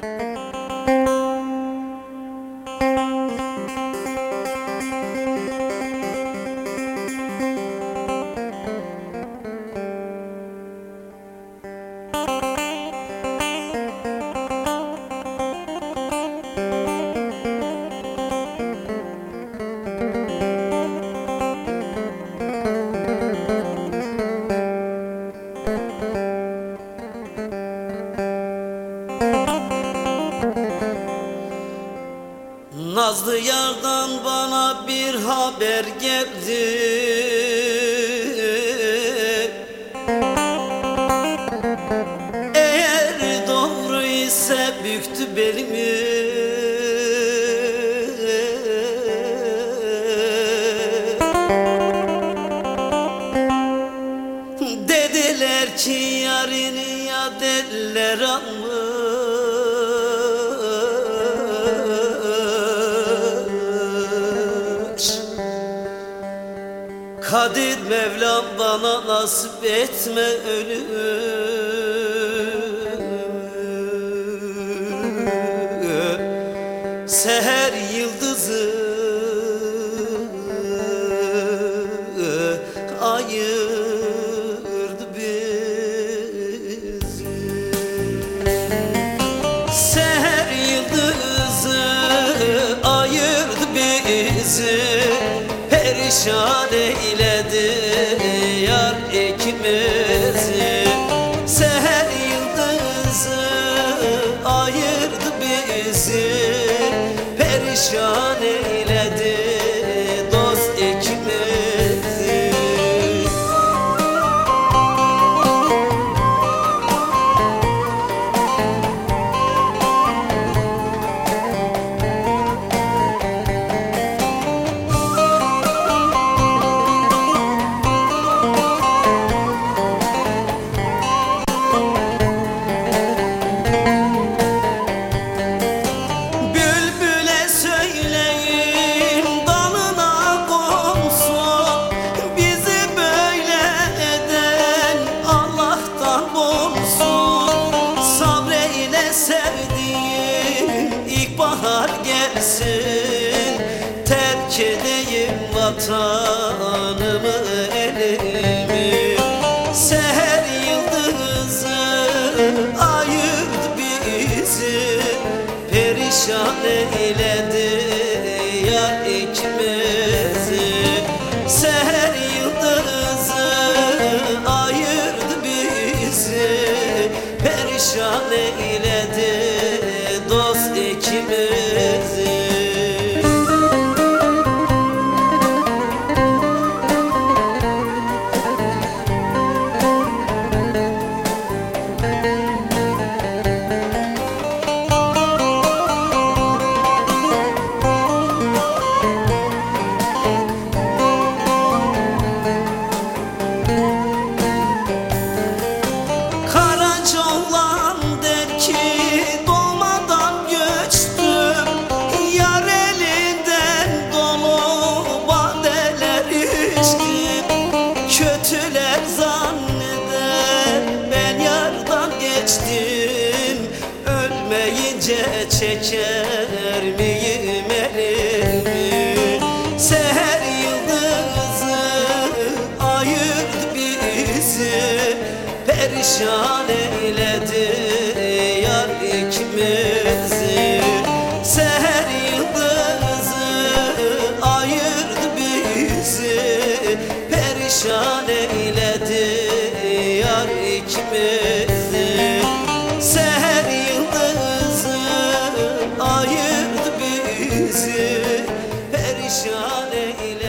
Bye. Nazlı yardan bana bir haber geldi. Eğer doğru ise büktü belimi. Dediler ki yarını ya dediler almış Kadir Mevlam bana nasip etme ölüm Seher yıldızı Perişan eyledi yar ikimizi Seher yıldızı ayırdı bizi Perişan eyledi Perişan eyledi çeker miyim elimi? Seher yıldızı ayırdı bizi Perişan eyledi yar ikimizi. Seher yıldızı ayırdı bizi Perişan eyledi yar ikimizi perişan eyle